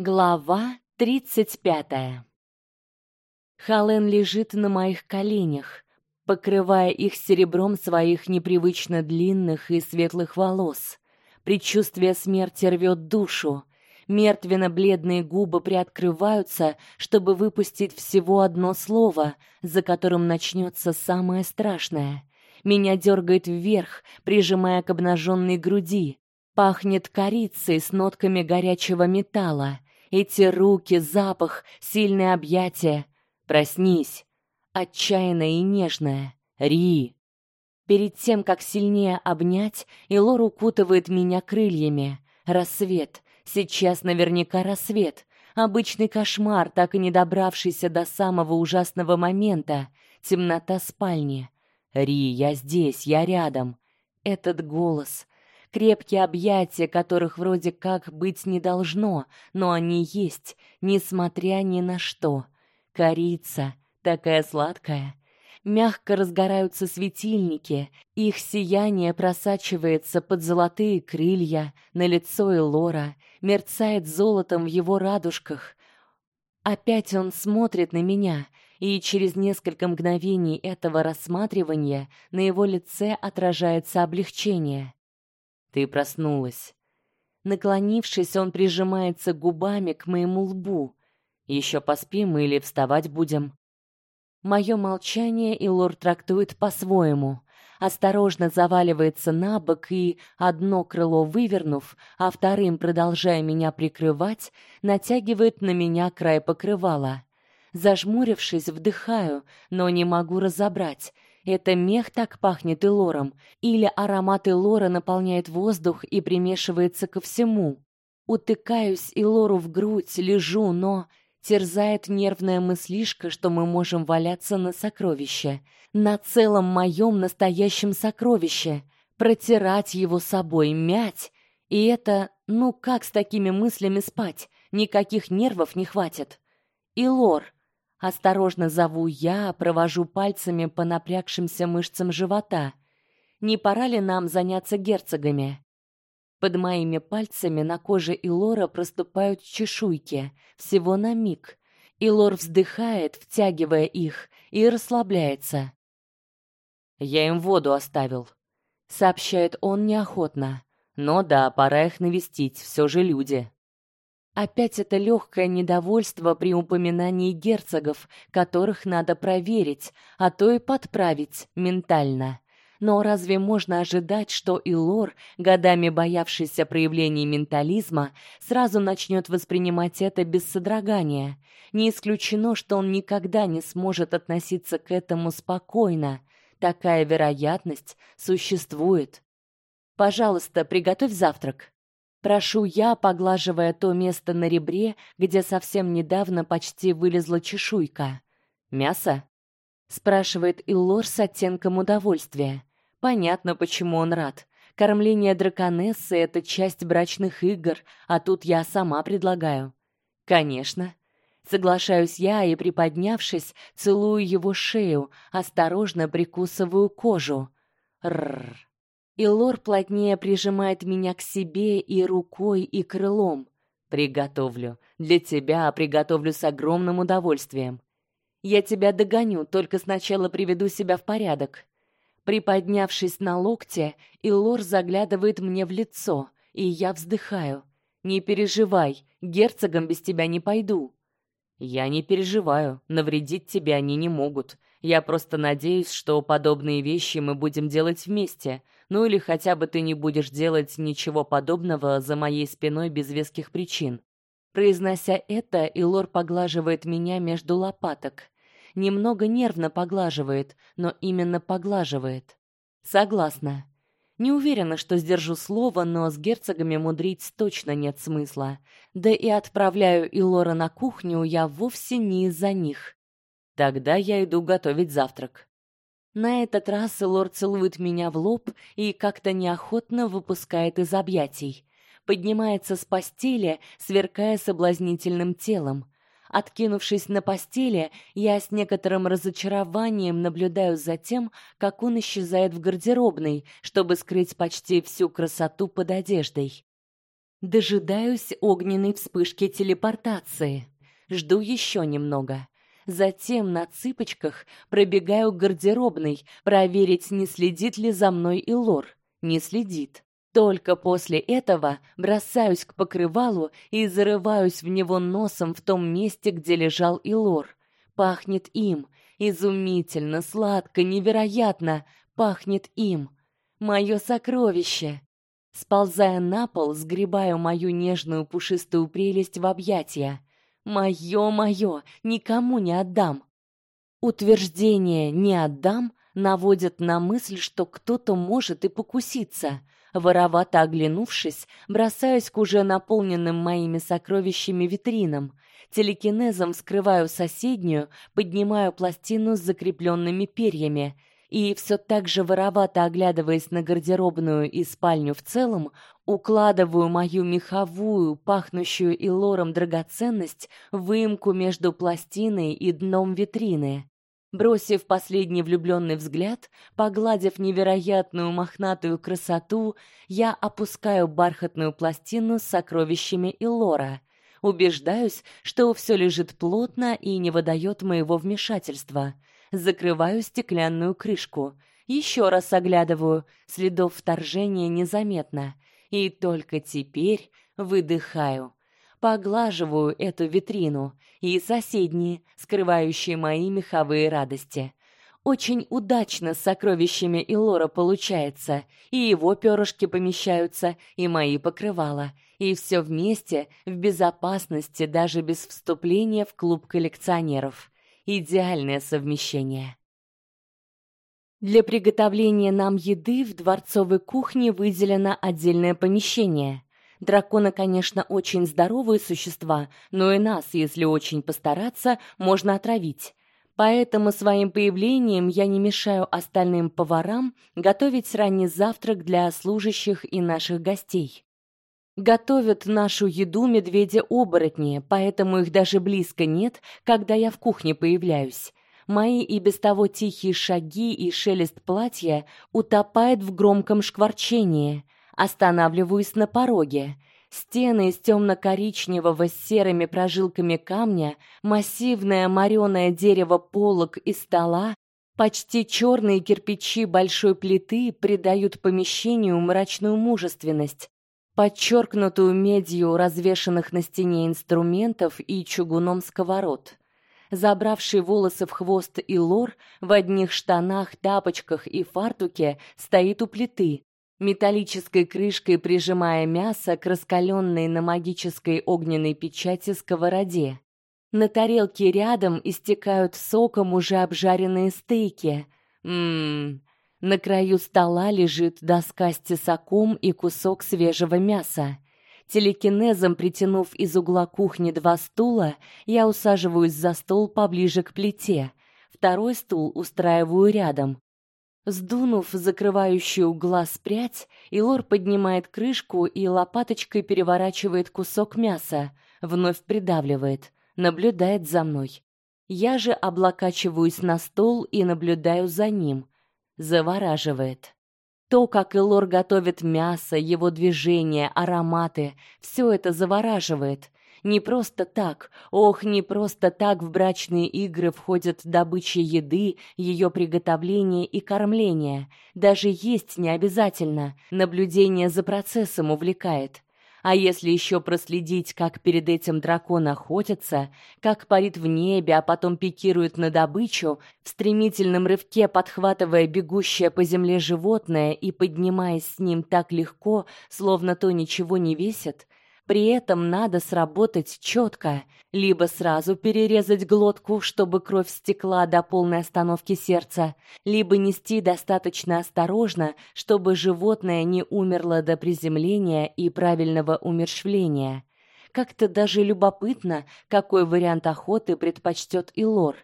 Глава тридцать пятая. Хален лежит на моих коленях, покрывая их серебром своих непривычно длинных и светлых волос. Предчувствие смерти рвет душу. Мертвенно-бледные губы приоткрываются, чтобы выпустить всего одно слово, за которым начнется самое страшное. Меня дергает вверх, прижимая к обнаженной груди. Пахнет корицей с нотками горячего металла. Эти руки, запах, сильное объятие. Проснись. Отчаянная и нежная. Ри. Перед тем, как сильнее обнять, Илор укутывает меня крыльями. Рассвет. Сейчас наверняка рассвет. Обычный кошмар, так и не добравшийся до самого ужасного момента. Темнота спальни. Ри, я здесь, я рядом. Этот голос, крепкие объятия, которых вроде как быть не должно, но они есть, несмотря ни на что. Корица, такая сладкая. Мягко разгораются светильники, их сияние просачивается под золотые крылья, на лицо Элора, мерцает золотом в его радужках. Опять он смотрит на меня, и через несколько мгновений этого рассматривания на его лице отражается облегчение. Ты проснулась. Наклонившись, он прижимается губами к моему лбу. Еще поспим или вставать будем? Мое молчание и лорд трактует по-своему. Осторожно заваливается на бок и, одно крыло вывернув, а вторым продолжая меня прикрывать, натягивает на меня край покрывала. Зажмурившись, вдыхаю, но не могу разобрать, это мех так пахнет илором, или аромат илора наполняет воздух и примешивается ко всему. Утыкаюсь илору в грудь, лежу, но терзает нервная мыслишка, что мы можем валяться на сокровище, на целом моем настоящем сокровище, протирать его собой, мять. И это, ну как с такими мыслями спать? Никаких нервов не хватит. Илор, Осторожно зову я, провожу пальцами по напрягшимся мышцам живота. Не пора ли нам заняться герцогами? Под моими пальцами на коже Илора проступают чешуйки, всего на миг. Илор вздыхает, втягивая их, и расслабляется. Я им воду оставил, сообщает он неохотно. Но да, пора их навестить, все же люди. Опять это легкое недовольство при упоминании герцогов, которых надо проверить, а то и подправить ментально. Но разве можно ожидать, что Илор, годами боявшийся проявлений ментализма, сразу начнет воспринимать это без содрогания? Не исключено, что он никогда не сможет относиться к этому спокойно. Такая вероятность существует. Пожалуйста, приготовь завтрак. Прошу я, поглаживая то место на ребре, где совсем недавно почти вылезла чешуйка. Мясо? спрашивает Иллор с оттенком удовольствия. Понятно, почему он рад. Кормление драконессы это часть брачных игр, а тут я сама предлагаю. Конечно. Соглашаюсь я и, приподнявшись, целую его шею, осторожно прикусываю кожу. Рр. И Лор плотнее прижимает меня к себе и рукой, и крылом. Приготовлю. Для тебя приготовлю с огромным удовольствием. Я тебя догоню, только сначала приведу себя в порядок. Приподнявшись на локте, Илор заглядывает мне в лицо, и я вздыхаю. Не переживай, герцогом без тебя не пойду. Я не переживаю, навредить тебе они не могут. Я просто надеюсь, что подобные вещи мы будем делать вместе, ну или хотя бы ты не будешь делать ничего подобного за моей спиной без веских причин. Произнося это, Илор поглаживает меня между лопаток. Немного нервно поглаживает, но именно поглаживает. Согласна. Не уверена, что сдержу слово, но с герцогами мудрить точно нет смысла. Да и отправляю Илора на кухню я вовсе не из-за них. Тогда я иду готовить завтрак. На этот раз лорд целует меня в лоб и как-то неохотно выпускает из объятий. Поднимается с постели, сверкая соблазнительным телом. Откинувшись на постели, я с некоторым разочарованием наблюдаю за тем, как он исчезает в гардеробной, чтобы скрыть почти всю красоту под одеждой. Дожидаюсь огненной вспышки телепортации. Жду еще немного. Затем на цыпочках пробегаю к гардеробной, проверить, не следит ли за мной Илор. Не следит. Только после этого бросаюсь к покрывалу и зарываюсь в него носом в том месте, где лежал Илор. Пахнет им, изумительно, сладко, невероятно, пахнет им. Мое сокровище. Сползая на пол, сгребаю мою нежную пушистую прелесть в объятия. Мое, мое, никому не отдам. Утверждение «не отдам» наводит на мысль, что кто-то может и покуситься. Воровато оглянувшись, бросаюсь к уже наполненным моими сокровищами витринам. Телекинезом вскрываю соседнюю, поднимаю пластину с закрепленными перьями и все так же воровато оглядываясь на гардеробную и спальню в целом, укладываю мою меховую, пахнущую илором драгоценность в выемку между пластиной и дном витрины. Бросив последний влюбленный взгляд, погладив невероятную мохнатую красоту, я опускаю бархатную пластину с сокровищами Илора. Убеждаюсь, что все лежит плотно и не выдает моего вмешательства — закрываю стеклянную крышку. Еще раз оглядываю, следов вторжения незаметно, и только теперь выдыхаю. Поглаживаю эту витрину и соседние, скрывающие мои меховые радости. Очень удачно с сокровищами Илора получается, и его перышки помещаются, и мои покрывала, и все вместе в безопасности даже без вступления в клуб коллекционеров. Идеальное совмещение. Для приготовления нам еды в дворцовой кухне выделено отдельное помещение. Драконы, конечно, очень здоровые существа, но и нас, если очень постараться, можно отравить. Поэтому своим появлением я не мешаю остальным поварам готовить ранний завтрак для служащих и наших гостей. Готовят нашу еду медведи-оборотни, поэтому их даже близко нет, когда я в кухне появляюсь. Мои и без того тихие шаги и шелест платья утопает в громком шкварчении. Останавливаюсь на пороге. Стены из темно-коричневого с серыми прожилками камня, массивное мореное дерево полок и стола, почти черные кирпичи большой плиты придают помещению мрачную мужественность подчеркнутую медью развешанных на стене инструментов и чугуном сковород. Забравший волосы в хвост и лор в одних штанах, тапочках и фартуке стоит у плиты, металлической крышкой прижимая мясо к раскаленной на магической огненной печати сковороде. На тарелке рядом истекают соком уже обжаренные стейки. Мм, на краю стола лежит доска с тесаком и кусок свежего мяса. Телекинезом притянув из угла кухни два стула, я усаживаюсь за стол поближе к плите. Второй стул устраиваю рядом. Сдунув закрывающую глаз прядь, Илор поднимает крышку и лопаточкой переворачивает кусок мяса, вновь придавливает, наблюдает за мной. Я же облокачиваюсь на стол и наблюдаю за ним завораживает. То, как Элор готовит мясо, его движения, ароматы, все это завораживает. Не просто так, ох, не просто так в брачные игры входят добыча еды, ее приготовление и кормление. Даже есть не обязательно, наблюдение за процессом увлекает. А если еще проследить, как перед этим дракон охотится, как парит в небе, а потом пикирует на добычу, в стремительном рывке подхватывая бегущее по земле животное и поднимаясь с ним так легко, словно то ничего не весит, при этом надо сработать четко, либо сразу перерезать глотку, чтобы кровь стекла до полной остановки сердца, либо нести достаточно осторожно, чтобы животное не умерло до приземления и правильного умерщвления. Как-то даже любопытно, какой вариант охоты предпочтет Илор.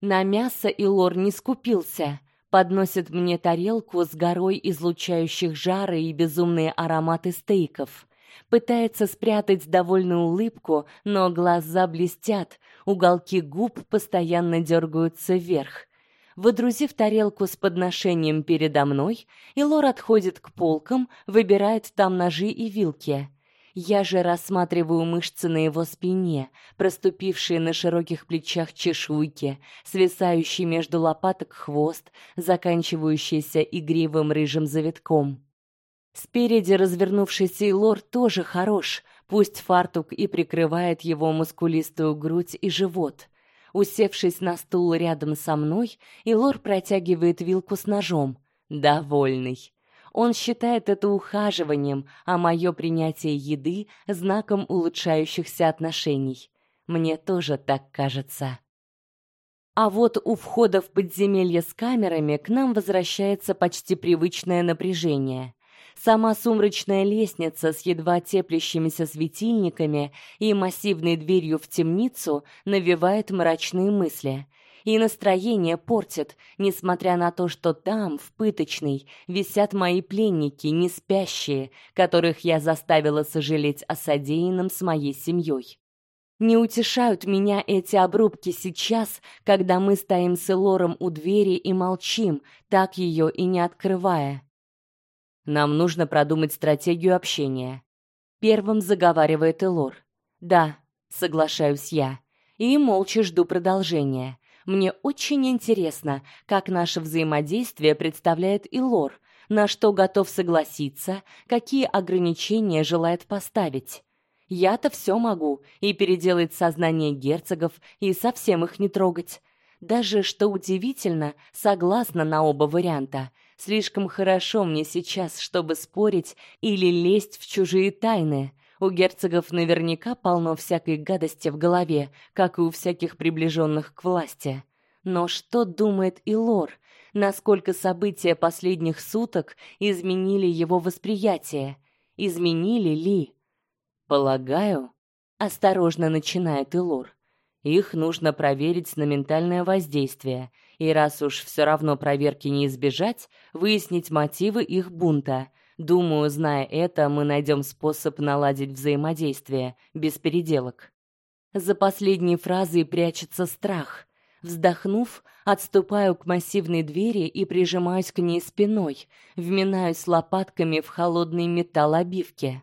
На мясо Илор не скупился. Подносит мне тарелку с горой излучающих жары и безумные ароматы стейков пытается спрятать довольную улыбку, но глаза блестят, уголки губ постоянно дергаются вверх. Выдрузив тарелку с подношением передо мной, Илор отходит к полкам, выбирает там ножи и вилки. Я же рассматриваю мышцы на его спине, проступившие на широких плечах чешуйки, свисающий между лопаток хвост, заканчивающийся игривым рыжим завитком. Спереди развернувшийся Илор тоже хорош, пусть фартук и прикрывает его мускулистую грудь и живот. Усевшись на стул рядом со мной, Илор протягивает вилку с ножом, довольный. Он считает это ухаживанием, а мое принятие еды знаком улучшающихся отношений. Мне тоже так кажется. А вот у входа в подземелье с камерами к нам возвращается почти привычное напряжение. Сама сумрачная лестница с едва теплящимися светильниками и массивной дверью в темницу навевает мрачные мысли и настроение портит, несмотря на то, что там, в пыточной, висят мои пленники, не спящие, которых я заставила сожалеть о содеянном с моей семьей. Не утешают меня эти обрубки сейчас, когда мы стоим с Элором у двери и молчим, так ее и не открывая. Нам нужно продумать стратегию общения. Первым заговаривает Элор. Да, соглашаюсь я, и молча жду продолжения. Мне очень интересно, как наше взаимодействие представляет Илор, на что готов согласиться, какие ограничения желает поставить. Я-то все могу и переделать сознание герцогов, и совсем их не трогать. Даже, что удивительно, согласна на оба варианта. Слишком хорошо мне сейчас, чтобы спорить или лезть в чужие тайны. У герцогов наверняка полно всякой гадости в голове, как и у всяких приближенных к власти. Но что думает Илор? Насколько события последних суток изменили его восприятие? Изменили ли? Полагаю, осторожно начинает Илор. Их нужно проверить на ментальное воздействие, и раз уж все равно проверки не избежать, выяснить мотивы их бунта – Думаю, зная это, мы найдем способ наладить взаимодействие без переделок. За последней фразой прячется страх. Вздохнув, отступаю к массивной двери и прижимаюсь к ней спиной, вминаюсь лопатками в холодный металл обивки.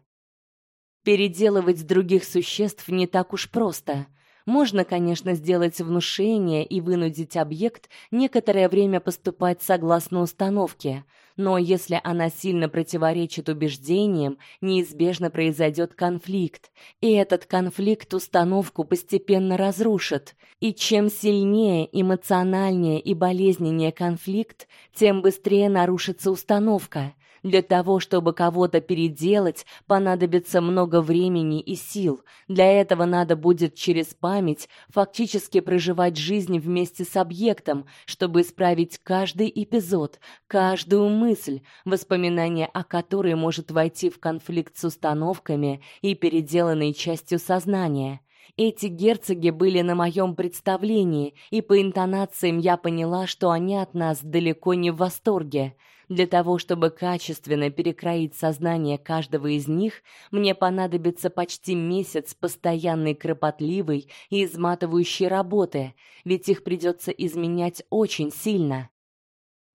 Переделывать других существ не так уж просто. Можно, конечно, сделать внушение и вынудить объект некоторое время поступать согласно установке, но если она сильно противоречит убеждениям, неизбежно произойдет конфликт, и этот конфликт установку постепенно разрушит. И чем сильнее, эмоциональнее и болезненнее конфликт, тем быстрее нарушится установка. Для того, чтобы кого-то переделать, понадобится много времени и сил. Для этого надо будет через память фактически проживать жизнь вместе с объектом, чтобы исправить каждый эпизод, каждую мысль, воспоминание о которой может войти в конфликт с установками и переделанной частью сознания. Эти герцоги были на моем представлении, и по интонациям я поняла, что они от нас далеко не в восторге. Для того, чтобы качественно перекроить сознание каждого из них, мне понадобится почти месяц постоянной кропотливой и изматывающей работы, ведь их придется изменять очень сильно.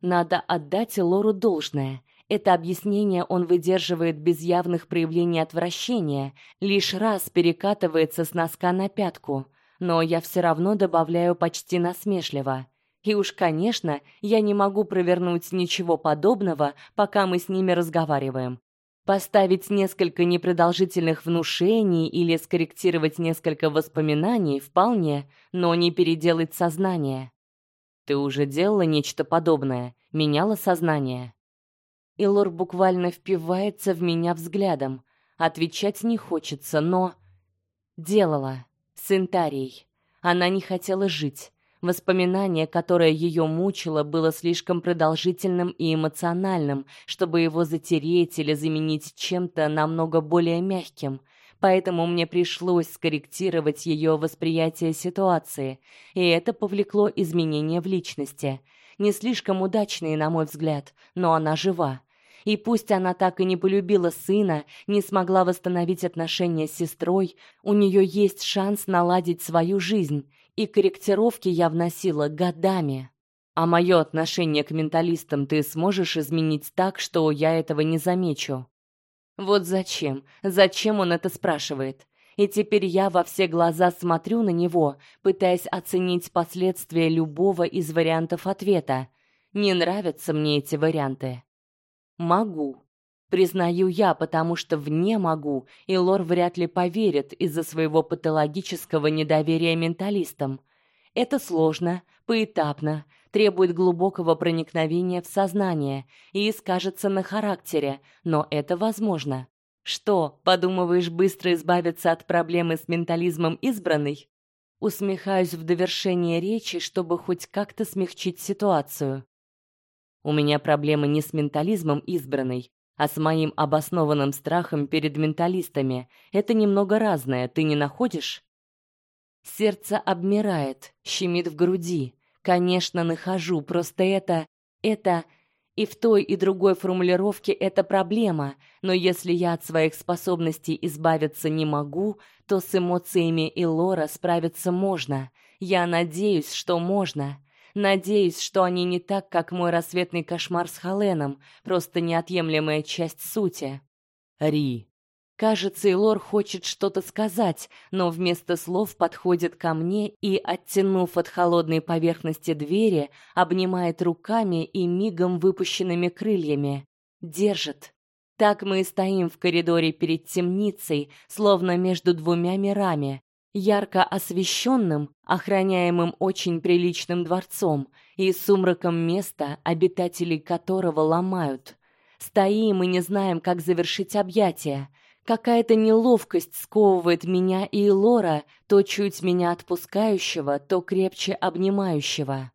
Надо отдать Лору должное. Это объяснение он выдерживает без явных проявлений отвращения, лишь раз перекатывается с носка на пятку, но я все равно добавляю почти насмешливо: и уж, конечно, я не могу провернуть ничего подобного, пока мы с ними разговариваем. Поставить несколько непродолжительных внушений или скорректировать несколько воспоминаний вполне, но не переделать сознание. Ты уже делала нечто подобное, меняла сознание. Илор буквально впивается в меня взглядом. Отвечать не хочется, но делала с Интарией. Она не хотела жить. Воспоминание, которое ее мучило, было слишком продолжительным и эмоциональным, чтобы его затереть или заменить чем-то намного более мягким. Поэтому мне пришлось скорректировать ее восприятие ситуации, и это повлекло изменения в личности. Не слишком удачные, на мой взгляд, но она жива. И пусть она так и не полюбила сына, не смогла восстановить отношения с сестрой, у нее есть шанс наладить свою жизнь и корректировки я вносила годами. А мое отношение к менталистам ты сможешь изменить так, что я этого не замечу. Вот зачем? Зачем он это спрашивает? И теперь я во все глаза смотрю на него, пытаясь оценить последствия любого из вариантов ответа. Не нравятся мне эти варианты. Могу. Признаю я, потому что в «не могу», и Лор вряд ли поверит из-за своего патологического недоверия менталистам. Это сложно, поэтапно, требует глубокого проникновения в сознание и скажется на характере, но это возможно. Что, подумываешь быстро избавиться от проблемы с ментализмом избранной? Усмехаюсь в довершение речи, чтобы хоть как-то смягчить ситуацию. У меня проблемы не с ментализмом избранной, а с моим обоснованным страхом перед менталистами. Это немного разное, ты не находишь? Сердце обмирает, щемит в груди. Конечно, нахожу, просто это это и в той и другой формулировке это проблема, но если я от своих способностей избавиться не могу, то с эмоциями и Лора справиться можно. Я надеюсь, что можно. Надеюсь, что они не так, как мой рассветный кошмар с Халеном, просто неотъемлемая часть сути. Ри. Кажется, Илор хочет что-то сказать, но вместо слов подходит ко мне и, оттянув от холодной поверхности двери, обнимает руками и мигом выпущенными крыльями. Держит. Так мы и стоим в коридоре перед темницей, словно между двумя мирами, ярко освещенным, охраняемым очень приличным дворцом, и сумраком места, обитателей которого ломают. Стоим и не знаем, как завершить объятия. Какая-то неловкость сковывает меня и Лора, то чуть меня отпускающего, то крепче обнимающего.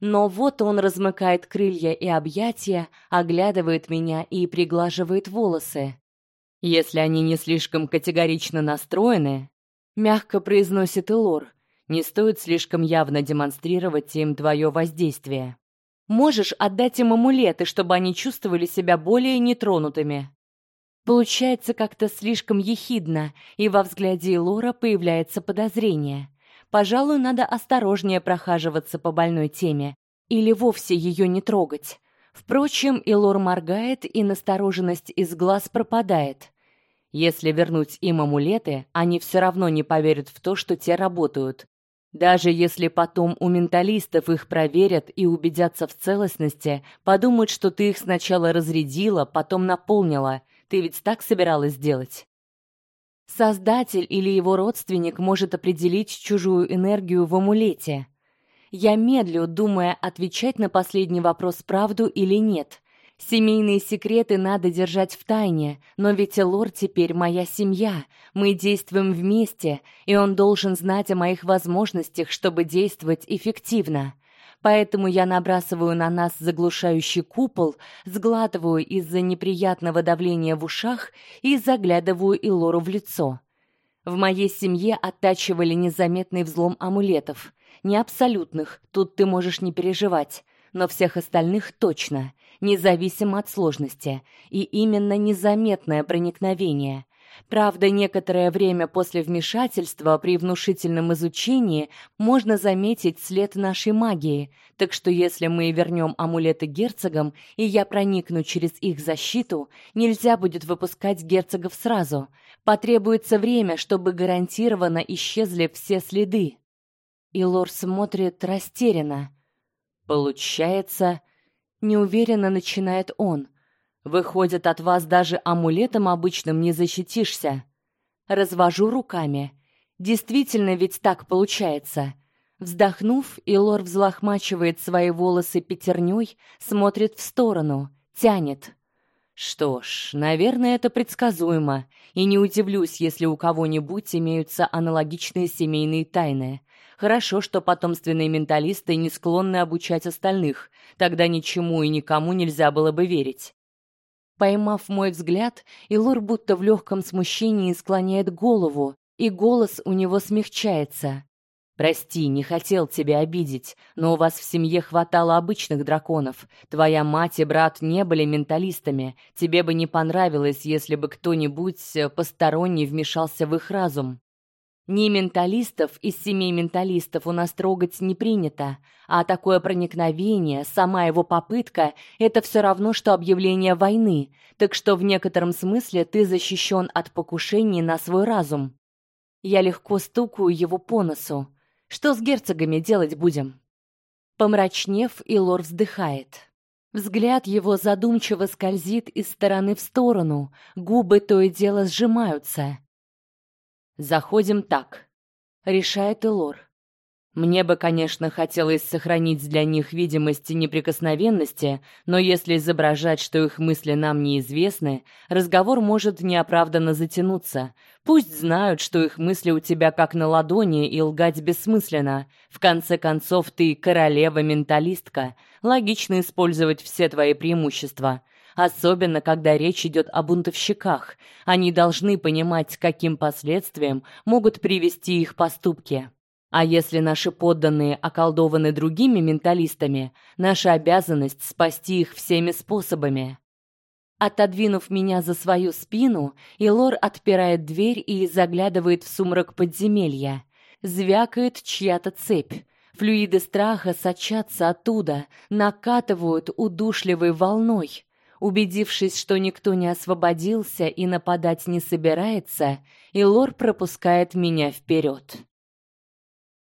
Но вот он размыкает крылья и объятия, оглядывает меня и приглаживает волосы. Если они не слишком категорично настроены, мягко произносит Элор, не стоит слишком явно демонстрировать им твое воздействие. Можешь отдать им амулеты, чтобы они чувствовали себя более нетронутыми. Получается как-то слишком ехидно, и во взгляде Лора появляется подозрение. Пожалуй, надо осторожнее прохаживаться по больной теме или вовсе ее не трогать. Впрочем, Илор моргает, и настороженность из глаз пропадает. Если вернуть им амулеты, они все равно не поверят в то, что те работают. Даже если потом у менталистов их проверят и убедятся в целостности, подумают, что ты их сначала разрядила, потом наполнила, ты ведь так собиралась сделать? Создатель или его родственник может определить чужую энергию в амулете. Я медлю, думая, отвечать на последний вопрос правду или нет. Семейные секреты надо держать в тайне, но ведь Элор теперь моя семья. Мы действуем вместе, и он должен знать о моих возможностях, чтобы действовать эффективно. Поэтому я набрасываю на нас заглушающий купол, сглатываю из-за неприятного давления в ушах и заглядываю Илору в лицо. В моей семье оттачивали незаметный взлом амулетов, не абсолютных, тут ты можешь не переживать, но всех остальных точно, независимо от сложности, и именно незаметное проникновение. Правда, некоторое время после вмешательства при внушительном изучении можно заметить след нашей магии, так что если мы вернем амулеты герцогам, и я проникну через их защиту, нельзя будет выпускать герцогов сразу. Потребуется время, чтобы гарантированно исчезли все следы. И лор смотрит растерянно. Получается, неуверенно начинает он. Выходит, от вас даже амулетом обычным не защитишься. Развожу руками. Действительно ведь так получается. Вздохнув, Илор взлохмачивает свои волосы пятерней, смотрит в сторону, тянет. Что ж, наверное, это предсказуемо, и не удивлюсь, если у кого-нибудь имеются аналогичные семейные тайны. Хорошо, что потомственные менталисты не склонны обучать остальных, тогда ничему и никому нельзя было бы верить. Поймав мой взгляд, Илор будто в легком смущении склоняет голову, и голос у него смягчается. Прости, не хотел тебя обидеть, но у вас в семье хватало обычных драконов. Твоя мать и брат не были менталистами. Тебе бы не понравилось, если бы кто-нибудь э, посторонний вмешался в их разум. Ни менталистов из семи менталистов у нас трогать не принято, а такое проникновение, сама его попытка это все равно что объявление войны. Так что в некотором смысле ты защищен от покушений на свой разум. Я легко стукаю его по носу. Что с герцогами делать будем? Помрачнев, Илор вздыхает. Взгляд его задумчиво скользит из стороны в сторону, губы то и дело сжимаются. Заходим так, решает Элор. Мне бы, конечно, хотелось сохранить для них видимость неприкосновенности, но если изображать, что их мысли нам неизвестны, разговор может неоправданно затянуться. Пусть знают, что их мысли у тебя как на ладони, и лгать бессмысленно. В конце концов, ты королева-менталистка. Логично использовать все твои преимущества особенно когда речь идет о бунтовщиках. Они должны понимать, каким последствиям могут привести их поступки. А если наши подданные околдованы другими менталистами, наша обязанность спасти их всеми способами. Отодвинув меня за свою спину, Илор отпирает дверь и заглядывает в сумрак подземелья. Звякает чья-то цепь. Флюиды страха сочатся оттуда, накатывают удушливой волной. Убедившись, что никто не освободился и нападать не собирается, Илор пропускает меня вперед.